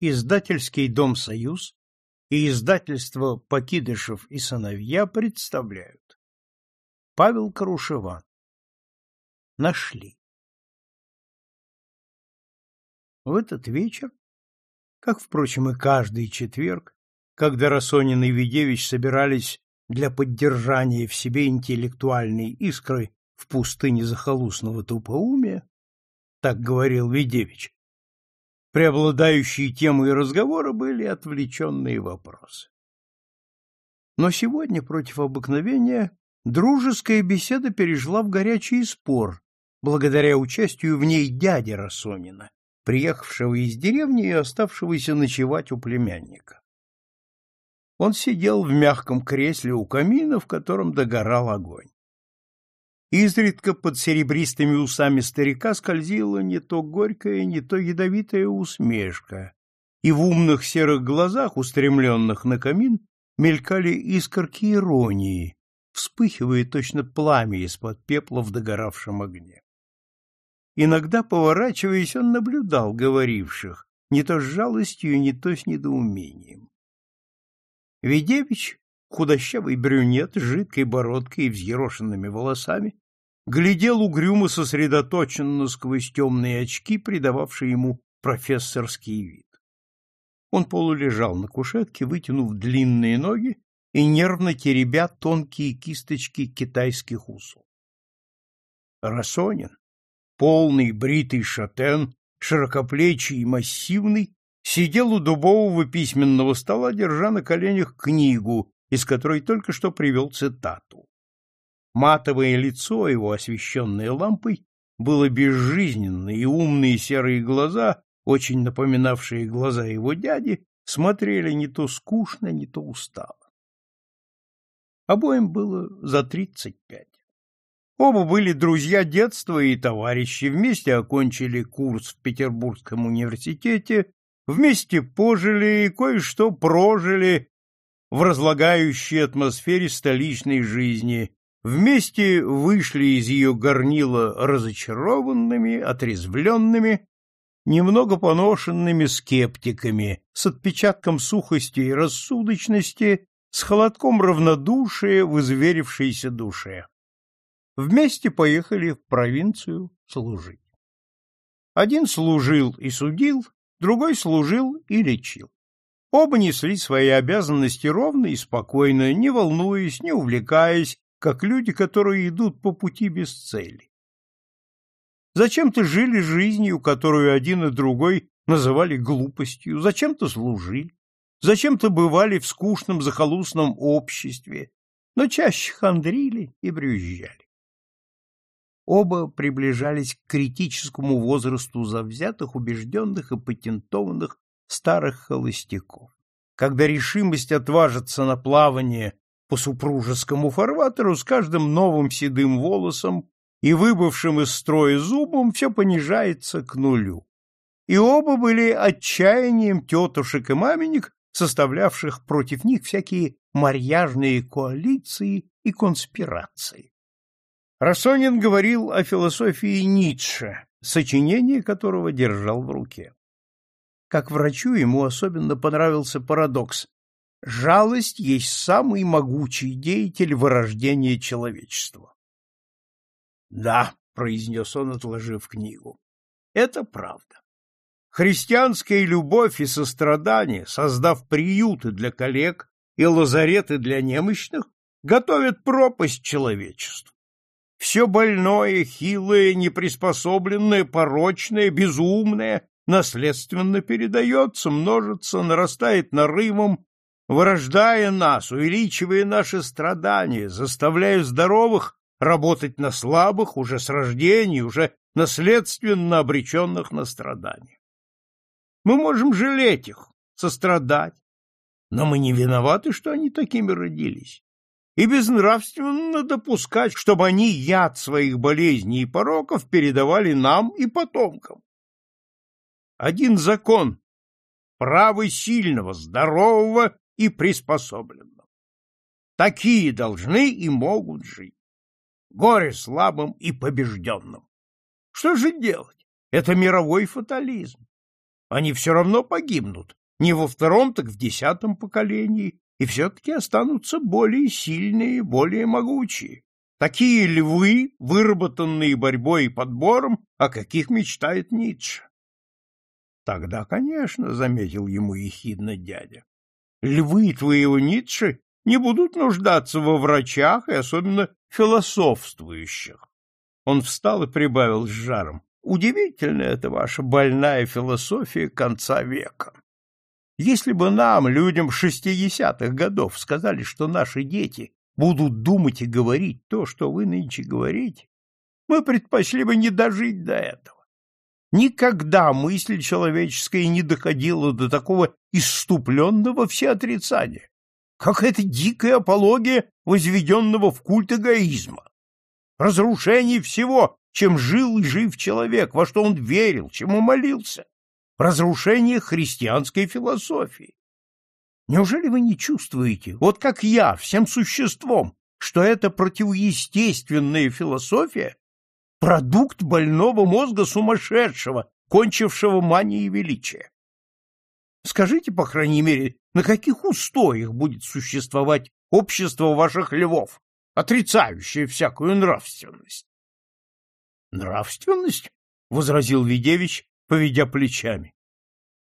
Издательский дом «Союз» и издательство «Покидышев и сыновья» представляют. Павел Карушеван. Нашли. В этот вечер, как, впрочем, и каждый четверг, когда Росонин и Ведевич собирались для поддержания в себе интеллектуальной искры в пустыне захолустного тупоумия, так говорил Ведевич, преобладающие темой разговора были отвлеченные вопросы. Но сегодня, против обыкновения, дружеская беседа перешла в горячий спор, благодаря участию в ней дяди Росонина, приехавшего из деревни и оставшегося ночевать у племянника. Он сидел в мягком кресле у камина, в котором догорал огонь. Изредка под серебристыми усами старика скользила не то горькая, не то ядовитая усмешка, и в умных серых глазах, устремленных на камин, мелькали искорки иронии, вспыхивая точно пламя из-под пепла в догоравшем огне. Иногда, поворачиваясь, он наблюдал говоривших, не то с жалостью, не то с недоумением. Ведевич, худощавый брюнет с жидкой бородкой и взъерошенными волосами, глядел угрюмо сосредоточенно сквозь темные очки, придававшие ему профессорский вид. Он полулежал на кушетке, вытянув длинные ноги и нервно теребя тонкие кисточки китайских усов. Расонин, полный бритый шатен, широкоплечий и массивный, сидел у дубового письменного стола, держа на коленях книгу, из которой только что привел цитату. Матовое лицо его, освещенное лампой, было безжизненно, и умные серые глаза, очень напоминавшие глаза его дяди, смотрели не то скучно, не то устало. Обоим было за тридцать пять. Оба были друзья детства и товарищи, вместе окончили курс в Петербургском университете, вместе пожили и кое-что прожили в разлагающей атмосфере столичной жизни, вместе вышли из ее горнила разочарованными, отрезвленными, немного поношенными скептиками, с отпечатком сухости и рассудочности, с холодком равнодушия в изверившейся душе. Вместе поехали в провинцию служить. Один служил и судил, другой служил и лечил. Оба несли свои обязанности ровно и спокойно, не волнуясь, не увлекаясь, как люди, которые идут по пути без цели. Зачем-то жили жизнью, которую один и другой называли глупостью, зачем-то служили, зачем-то бывали в скучном захолустном обществе, но чаще хандрили и брюзжали. Оба приближались к критическому возрасту завзятых, убежденных и патентованных старых холостяков. Когда решимость отважиться на плавание по супружескому фарватеру с каждым новым седым волосом и выбывшим из строя зубом все понижается к нулю. И оба были отчаянием тетушек и маменек, составлявших против них всякие марьяжные коалиции и конспирации. Рассонин говорил о философии Ницше, сочинение которого держал в руке. Как врачу ему особенно понравился парадокс Жалость есть самый могучий деятель вырождения человечества. Да, произнес он, отложив книгу. Это правда. Христианская любовь и сострадание, создав приюты для коллег и лазареты для немощных, готовят пропасть человечеству. Все больное, хилое, неприспособленное, порочное, безумное наследственно передается, множится, нарастает нарывом вырождая нас, увеличивая наши страдания, заставляя здоровых работать на слабых уже с рождения, уже наследственно обреченных на страдания. Мы можем жалеть их, сострадать, но мы не виноваты, что они такими родились. И безнравственно допускать, чтобы они яд своих болезней и пороков передавали нам и потомкам. Один закон — право сильного, здорового и приспособленным. Такие должны и могут жить. Горе слабым и побежденным. Что же делать? Это мировой фатализм. Они все равно погибнут, не во втором, так в десятом поколении, и все-таки останутся более сильные, более могучие. Такие львы, выработанные борьбой и подбором, о каких мечтает Ницше. Тогда, конечно, — заметил ему ехидно дядя, — львы твоего Ницше не будут нуждаться во врачах и особенно философствующих. Он встал и прибавил с жаром. Удивительно это ваша больная философия конца века. Если бы нам, людям шестидесятых годов, сказали, что наши дети будут думать и говорить то, что вы нынче говорите, мы предпочли бы не дожить до этого. Никогда мысль человеческая не доходила до такого иступленного всеотрицания. Какая-то дикая апология возведенного в культ эгоизма. Разрушение всего, чем жил и жив человек, во что он верил, чему молился разрушение христианской философии. Неужели вы не чувствуете, вот как я, всем существом, что эта противоестественная философия — продукт больного мозга сумасшедшего, кончившего манией величия? Скажите, по крайней мере, на каких устоях будет существовать общество ваших львов, отрицающее всякую нравственность? — Нравственность? — возразил Видевич, поведя плечами.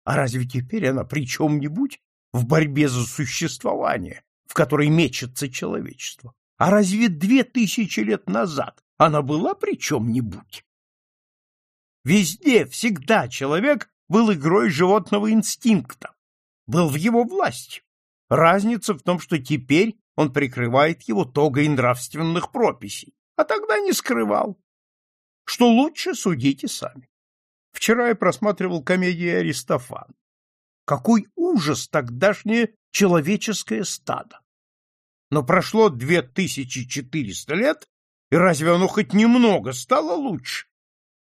А разве теперь она при чем-нибудь в борьбе за существование, в которой мечется человечество? А разве две тысячи лет назад она была при чем-нибудь? Везде, всегда человек был игрой животного инстинкта, был в его власти. Разница в том, что теперь он прикрывает его тогой нравственных прописей, а тогда не скрывал. Что лучше, судите сами. Вчера я просматривал комедии Аристофан. Какой ужас тогдашнее человеческое стадо! Но прошло две тысячи четыреста лет, и разве оно хоть немного стало лучше?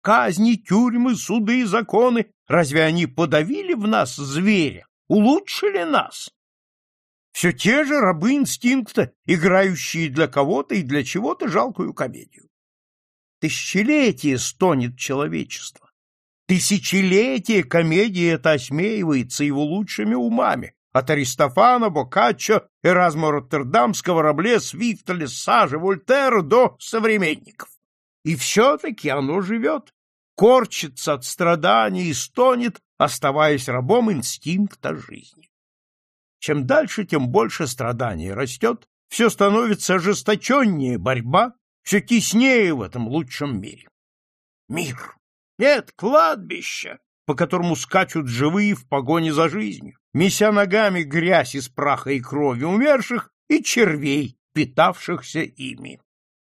Казни, тюрьмы, суды, законы, разве они подавили в нас зверя, улучшили нас? Все те же рабы инстинкта, играющие для кого-то и для чего-то жалкую комедию. Тысячелетие стонет человечество. Тысячелетие комедии это осмеивается его лучшими умами, от Аристофана, Боккаччо, Эразма Роттердамского, Рабле, Свифта, Лессажа, Вольтера до современников. И все-таки оно живет, корчится от страданий и стонет, оставаясь рабом инстинкта жизни. Чем дальше, тем больше страданий растет, все становится ожесточеннее борьба, все теснее в этом лучшем мире. Мир! Нет, кладбище, по которому скачут живые в погоне за жизнью, меся ногами грязь из праха и крови умерших и червей, питавшихся ими.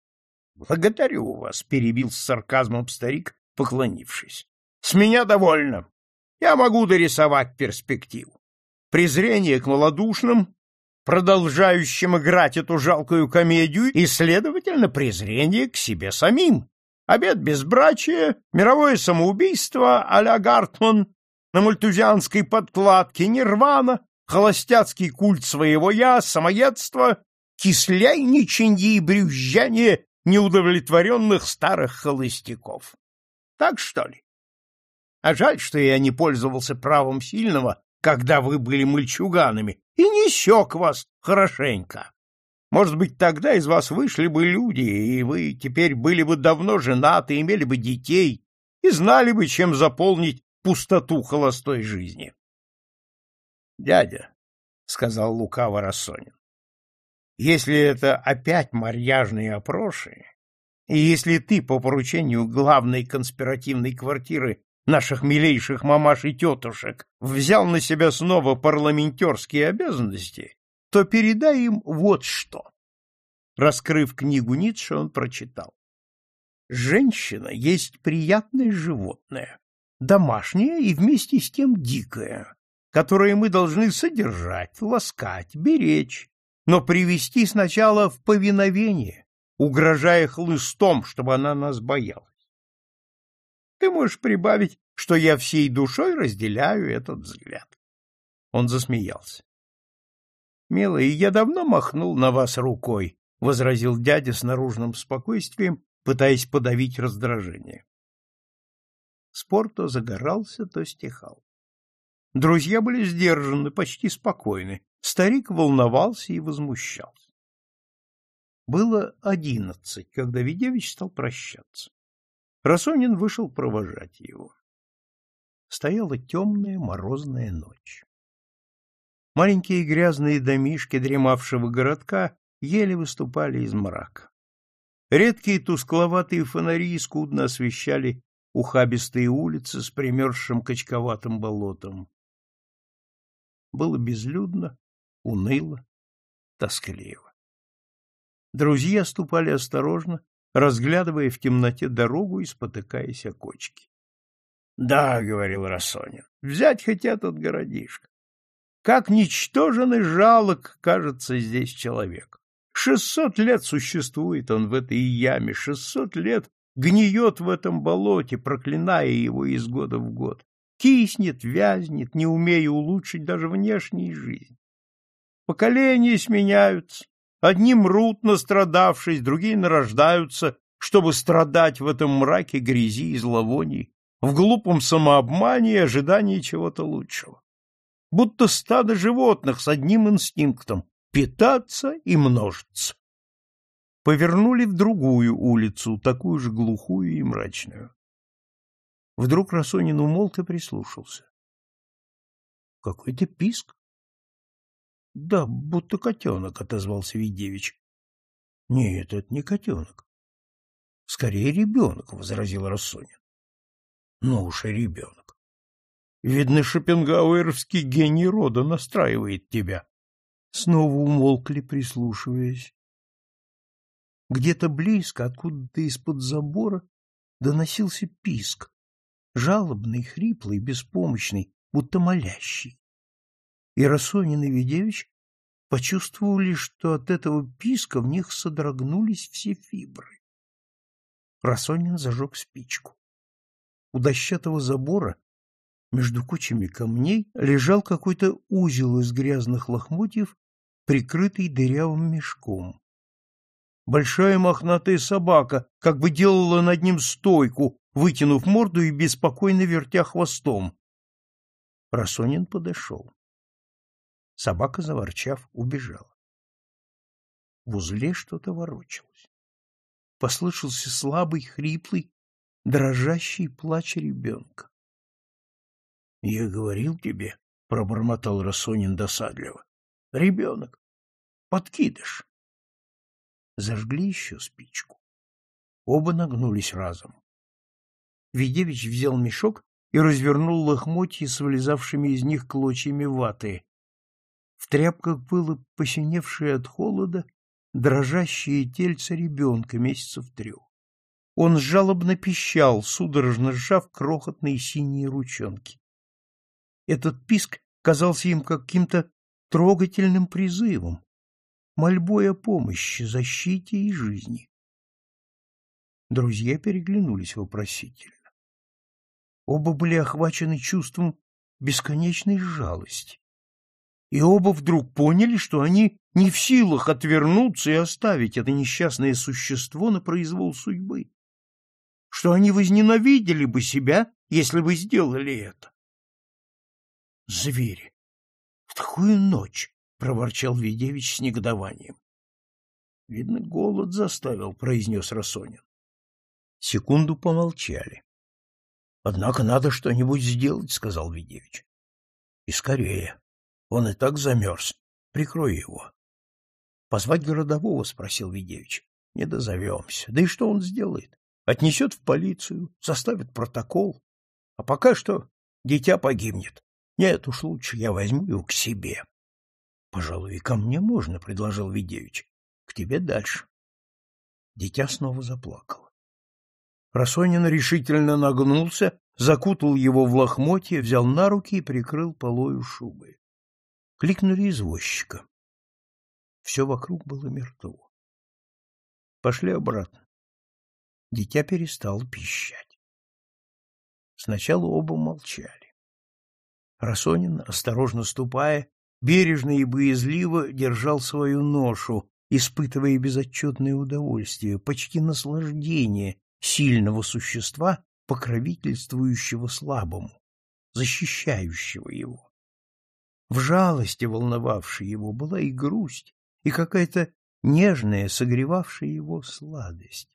— Благодарю вас, — перебил с сарказмом старик, поклонившись. — С меня довольно. Я могу дорисовать перспективу. Презрение к малодушным, продолжающим играть эту жалкую комедию, и, следовательно, презрение к себе самим, обед безбрачия, мировое самоубийство а-ля Гартман на мальтузианской подкладке, нирвана, холостяцкий культ своего «я», самоедство, кисляйничанье и брюзжание неудовлетворенных старых холостяков. Так что ли? А жаль, что я не пользовался правом сильного, когда вы были мальчуганами, и не сёк вас хорошенько. Может быть, тогда из вас вышли бы люди, и вы теперь были бы давно женаты, имели бы детей и знали бы, чем заполнить пустоту холостой жизни. — Дядя, — сказал лукаво Рассонин, — если это опять марьяжные опроши, и если ты по поручению главной конспиративной квартиры наших милейших мамаш и тетушек взял на себя снова парламентерские обязанности, то передай им вот что. Раскрыв книгу Ницше, он прочитал. Женщина есть приятное животное, домашнее и вместе с тем дикое, которое мы должны содержать, ласкать, беречь, но привести сначала в повиновение, угрожая хлыстом, чтобы она нас боялась. Ты можешь прибавить, что я всей душой разделяю этот взгляд. Он засмеялся. Милый, я давно махнул на вас рукой, возразил дядя с наружным спокойствием, пытаясь подавить раздражение. Спор то загорался, то стихал. Друзья были сдержаны, почти спокойны. Старик волновался и возмущался. Было одиннадцать, когда Ведевич стал прощаться. Расонин вышел провожать его. Стояла темная морозная ночь. Маленькие грязные домишки дремавшего городка еле выступали из мрака. Редкие тускловатые фонари скудно освещали ухабистые улицы с примерзшим качковатым болотом. Было безлюдно, уныло, тоскливо. Друзья ступали осторожно, разглядывая в темноте дорогу и спотыкаясь о кочки. — Да, — говорил Рассонин, — взять хоть этот городишко. Как ничтожен и жалок кажется здесь человек. Шестьсот лет существует он в этой яме, шестьсот лет гниет в этом болоте, проклиная его из года в год. Киснет, вязнет, не умея улучшить даже внешней жизнь. Поколения сменяются, одни мрут, настрадавшись, другие нарождаются, чтобы страдать в этом мраке грязи и зловоний, в глупом самообмане и ожидании чего-то лучшего. Будто стадо животных с одним инстинктом — питаться и множиться. Повернули в другую улицу, такую же глухую и мрачную. Вдруг Расонин умолк и прислушался. Какой-то писк. — Да, будто котенок, — отозвался Видевич. — Нет, это не котенок. — Скорее ребенок, — возразил Рассонин. — Ну уж и ребенок. Видно, шопенгауэровский гений рода настраивает тебя. Снова умолкли, прислушиваясь. Где-то близко, откуда-то из-под забора, доносился писк, жалобный, хриплый, беспомощный, будто молящий и Рассонин и Ведевич почувствовали, что от этого писка в них содрогнулись все фибры. Рассонин зажег спичку. У дощатого забора между кучами камней лежал какой-то узел из грязных лохмотьев, прикрытый дырявым мешком. Большая мохнатая собака как бы делала над ним стойку, вытянув морду и беспокойно вертя хвостом. Рассонин подошел. Собака, заворчав, убежала. В узле что-то ворочалось. Послышался слабый, хриплый, дрожащий плач ребенка. — Я говорил тебе, — пробормотал Рассонин досадливо. — Ребенок. Подкидыш. Зажгли еще спичку. Оба нагнулись разом. Видевич взял мешок и развернул лохмотья с вылезавшими из них клочьями ваты. В тряпках было посиневшее от холода дрожащее тельце ребенка месяцев трех. Он жалобно пищал, судорожно сжав крохотные синие ручонки. Этот писк казался им каким-то трогательным призывом, мольбой о помощи, защите и жизни. Друзья переглянулись вопросительно. Оба были охвачены чувством бесконечной жалости и оба вдруг поняли, что они не в силах отвернуться и оставить это несчастное существо на произвол судьбы, что они возненавидели бы себя, если бы сделали это. Звери! В такую ночь! — проворчал Ведевич с негодованием. — Видно, голод заставил, — произнес Рассонин. Секунду помолчали. — Однако надо что-нибудь сделать, — сказал Ведевич. — И скорее. Он и так замерз. Прикрой его. — Позвать городового? — спросил Видевич. — Не дозовемся. Да и что он сделает? Отнесет в полицию, составит протокол. А пока что дитя погибнет. Нет уж лучше я возьму его к себе. — Пожалуй, и ко мне можно, — предложил Видевич. — К тебе дальше. Дитя снова заплакало. Рассонин решительно нагнулся, закутал его в лохмотье, взял на руки и прикрыл полою шубы. Кликнули извозчика. Все вокруг было мертво. Пошли обратно. Дитя перестало пищать. Сначала оба молчали. Расонин, осторожно ступая, бережно и боязливо держал свою ношу, испытывая безотчетное удовольствие, почти наслаждение сильного существа, покровительствующего слабому. защищающего его. В жалости, волновавшей его, была и грусть, и какая-то нежная, согревавшая его сладость.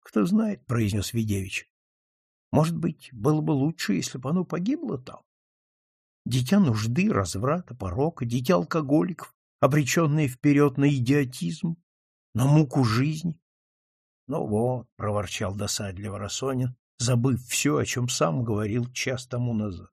«Кто знает», — произнес Ведевич, — «может быть, было бы лучше, если бы оно погибло там? Дитя нужды, разврата, порока, дитя алкоголиков, обреченное вперед на идиотизм, на муку жизни. Ну вот, — проворчал досадливо Росонин, забыв все, о чем сам говорил час тому назад.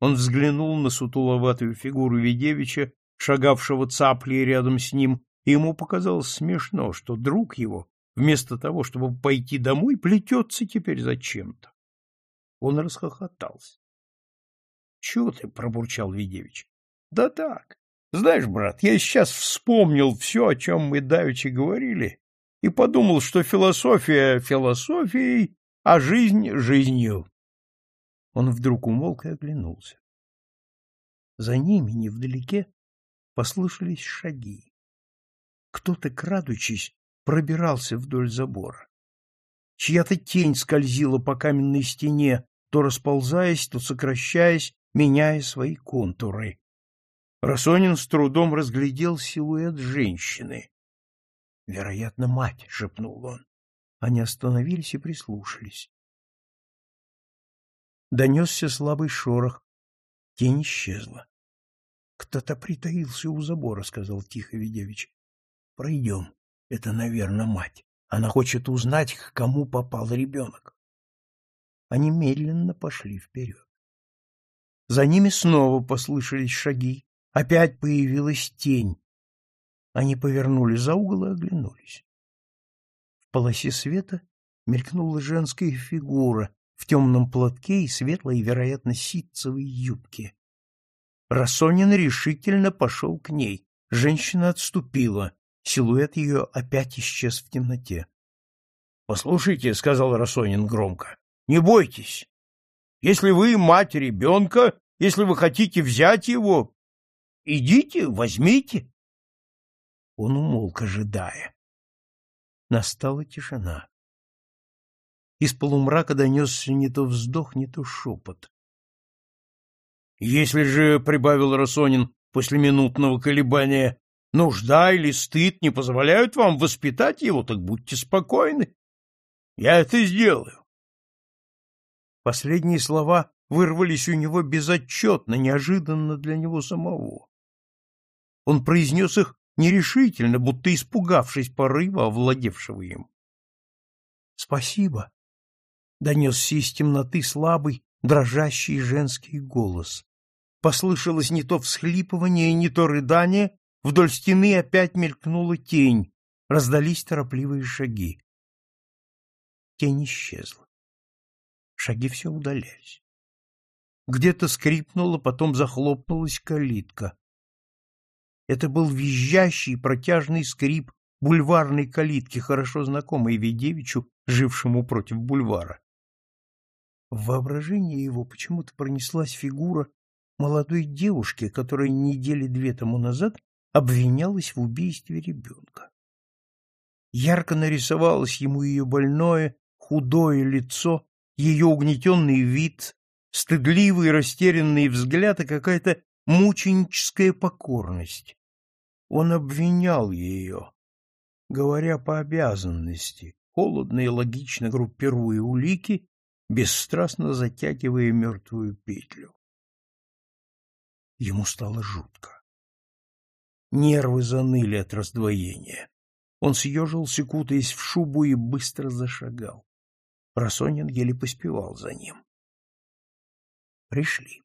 Он взглянул на сутуловатую фигуру Ведевича, шагавшего цаплей рядом с ним, и ему показалось смешно, что друг его, вместо того, чтобы пойти домой, плетется теперь зачем-то. Он расхохотался. — Чего ты? — пробурчал Ведевич. — Да так. Знаешь, брат, я сейчас вспомнил все, о чем мы давеча говорили, и подумал, что философия философией, а жизнь жизнью. Он вдруг умолк и оглянулся. За ними, невдалеке, послышались шаги. Кто-то, крадучись, пробирался вдоль забора. Чья-то тень скользила по каменной стене, то расползаясь, то сокращаясь, меняя свои контуры. Расонин с трудом разглядел силуэт женщины. Вероятно, мать, шепнул он. Они остановились и прислушались. Донесся слабый шорох. Тень исчезла. Кто-то притаился у забора, сказал тихо. Пройдем. Это, наверное, мать. Она хочет узнать, к кому попал ребенок. Они медленно пошли вперед. За ними снова послышались шаги. Опять появилась тень. Они повернули за угол и оглянулись. В полосе света мелькнула женская фигура в темном платке и светлой, вероятно, ситцевой юбке. Рассонин решительно пошел к ней. Женщина отступила. Силуэт ее опять исчез в темноте. — Послушайте, — сказал Рассонин громко, — не бойтесь. Если вы мать ребенка, если вы хотите взять его, идите, возьмите. Он умолк, ожидая. Настала тишина. Из полумрака донесся не то вздох, не то шепот. «Если же, — прибавил Росонин после минутного колебания, — нужда или стыд не позволяют вам воспитать его, так будьте спокойны. Я это сделаю». Последние слова вырвались у него безотчетно, неожиданно для него самого. Он произнес их нерешительно, будто испугавшись порыва, овладевшего им. — Спасибо, — донесся из темноты слабый, дрожащий женский голос. Послышалось не то всхлипывание, не то рыдание, вдоль стены опять мелькнула тень, раздались торопливые шаги. Тень исчезла. Шаги все удалялись. Где-то скрипнула, потом захлопнулась калитка. Это был визжащий протяжный скрип бульварной калитки, хорошо знакомый Ведевичу, жившему против бульвара. В воображении его почему-то пронеслась фигура молодой девушки, которая недели две тому назад обвинялась в убийстве ребенка. Ярко нарисовалось ему ее больное, худое лицо, ее угнетенный вид, стыдливый растерянный взгляд и какая-то мученическая покорность. Он обвинял ее, говоря по обязанности, холодно и логично группируя улики, бесстрастно затягивая мертвую петлю. Ему стало жутко. Нервы заныли от раздвоения. Он съежился, кутаясь в шубу, и быстро зашагал. Расонин еле поспевал за ним. Пришли.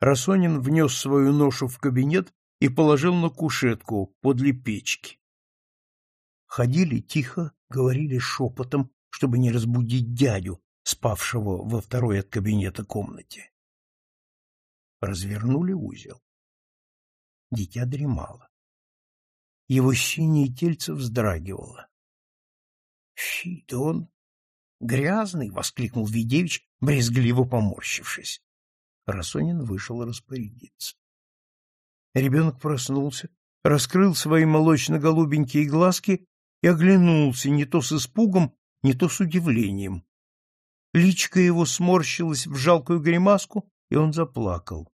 Расонин внес свою ношу в кабинет и положил на кушетку подле печки. Ходили тихо, говорили шепотом, чтобы не разбудить дядю, спавшего во второй от кабинета комнате. Развернули узел. Дитя дремало. Его синее тельце вздрагивало. — да он грязный! — воскликнул Видевич, брезгливо поморщившись. Расонин вышел распорядиться. Ребенок проснулся, раскрыл свои молочно-голубенькие глазки и оглянулся не то с испугом, не то с удивлением. Личка его сморщилась в жалкую гримаску, и он заплакал.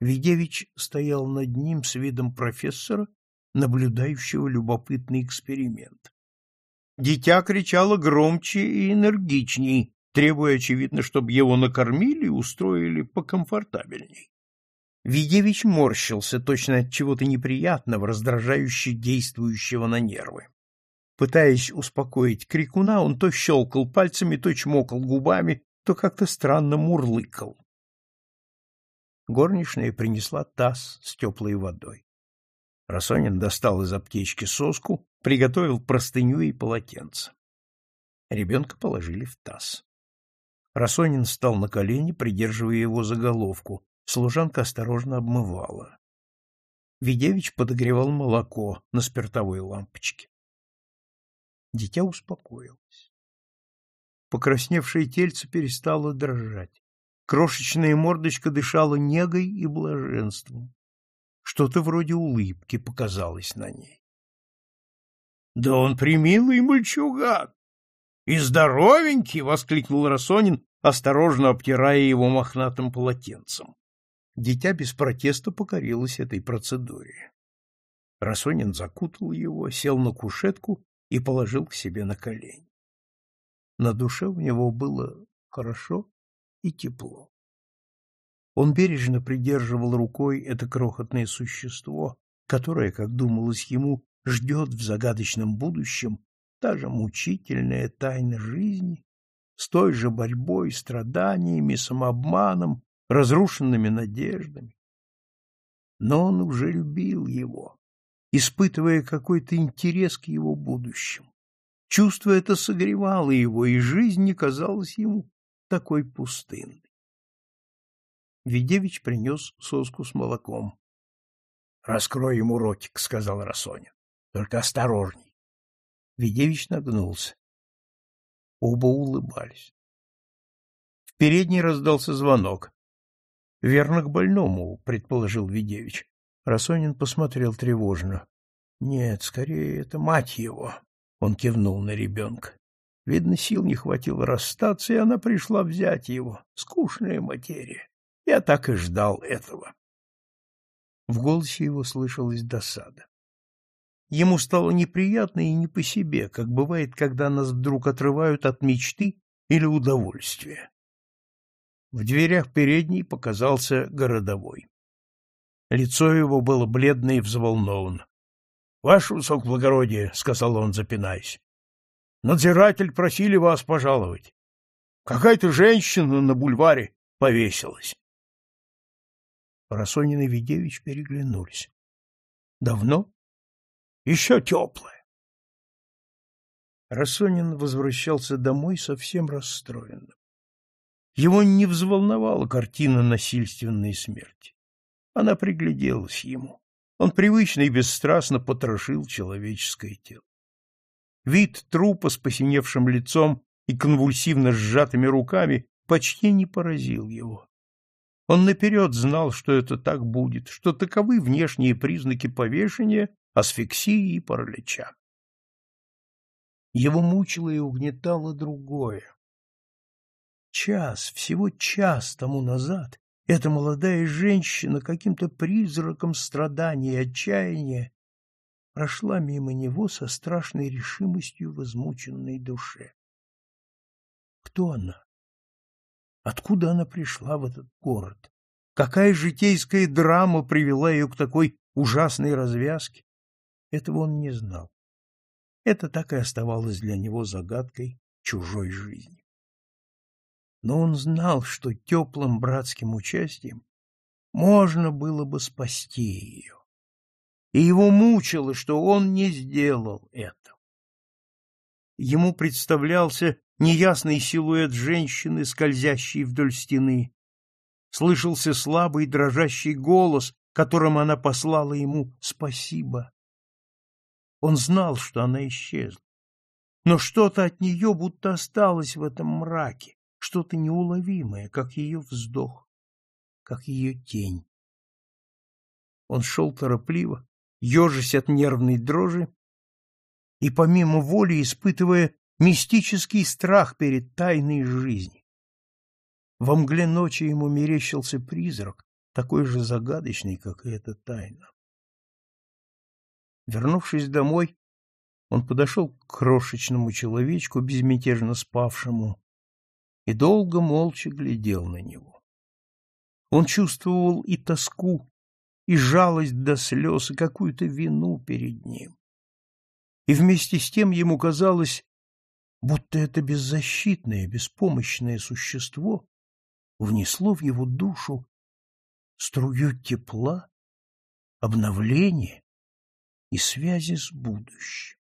Видевич стоял над ним с видом профессора, наблюдающего любопытный эксперимент. Дитя кричало громче и энергичней, требуя, очевидно, чтобы его накормили и устроили покомфортабельней. Видевич морщился точно от чего-то неприятного, раздражающе действующего на нервы. Пытаясь успокоить крикуна, он то щелкал пальцами, то чмокал губами, то как-то странно мурлыкал. Горничная принесла таз с теплой водой. Расонин достал из аптечки соску, приготовил простыню и полотенце. Ребенка положили в таз. Расонин встал на колени, придерживая его за головку. Служанка осторожно обмывала. Видевич подогревал молоко на спиртовой лампочке. Дитя успокоилось. Покрасневшее тельце перестало дрожать. Крошечная мордочка дышала негой и блаженством. Что-то вроде улыбки показалось на ней. — Да он примилый мальчуган! И здоровенький! — воскликнул Росонин, осторожно обтирая его мохнатым полотенцем. Дитя без протеста покорилось этой процедуре. Росонин закутал его, сел на кушетку и положил к себе на колени. На душе у него было хорошо и тепло. Он бережно придерживал рукой это крохотное существо, которое, как думалось ему, ждет в загадочном будущем та же мучительная тайна жизни, с той же борьбой, страданиями, самообманом, разрушенными надеждами. Но он уже любил его, испытывая какой-то интерес к его будущему. Чувство это согревало его, и жизнь не казалась ему такой пустынной. Ведевич принес соску с молоком. — Раскрой ему ротик, — сказал Расоня. — Только осторожней. Ведевич нагнулся. Оба улыбались. В передней раздался звонок. — Верно, к больному, — предположил Ведевич. Расонин посмотрел тревожно. — Нет, скорее, это мать его. Он кивнул на ребенка. Видно, сил не хватило расстаться, и она пришла взять его. Скучная материя. Я так и ждал этого. В голосе его слышалась досада. Ему стало неприятно и не по себе, как бывает, когда нас вдруг отрывают от мечты или удовольствия. В дверях передней показался городовой. Лицо его было бледно и взволновано. — Ваше высокоблагородие, — сказал он, запинаясь, — надзиратель просили вас пожаловать. Какая-то женщина на бульваре повесилась. Расонин и Ведевич переглянулись. — Давно? — Еще теплое. Рассонин возвращался домой совсем расстроенным. Его не взволновала картина насильственной смерти. Она пригляделась ему. Он привычно и бесстрастно потрошил человеческое тело. Вид трупа с посиневшим лицом и конвульсивно сжатыми руками почти не поразил его. Он наперед знал, что это так будет, что таковы внешние признаки повешения, асфиксии и паралича. Его мучило и угнетало другое. Час, всего час тому назад, эта молодая женщина каким-то призраком страдания и отчаяния прошла мимо него со страшной решимостью в измученной душе. Кто она? Откуда она пришла в этот город? Какая житейская драма привела ее к такой ужасной развязке? Этого он не знал. Это так и оставалось для него загадкой чужой жизни. Но он знал, что теплым братским участием можно было бы спасти ее. И его мучило, что он не сделал этого. Ему представлялся неясный силуэт женщины, скользящей вдоль стены. Слышался слабый дрожащий голос, которым она послала ему «спасибо». Он знал, что она исчезла. Но что-то от нее будто осталось в этом мраке, что-то неуловимое, как ее вздох, как ее тень. Он шел торопливо, ежась от нервной дрожи, и помимо воли испытывая мистический страх перед тайной жизни. Во мгле ночи ему мерещился призрак, такой же загадочный, как и эта тайна. Вернувшись домой, он подошел к крошечному человечку, безмятежно спавшему, и долго молча глядел на него. Он чувствовал и тоску, и жалость до слез, и какую-то вину перед ним. И вместе с тем ему казалось, будто это беззащитное, беспомощное существо внесло в его душу струю тепла, обновления и связи с будущим.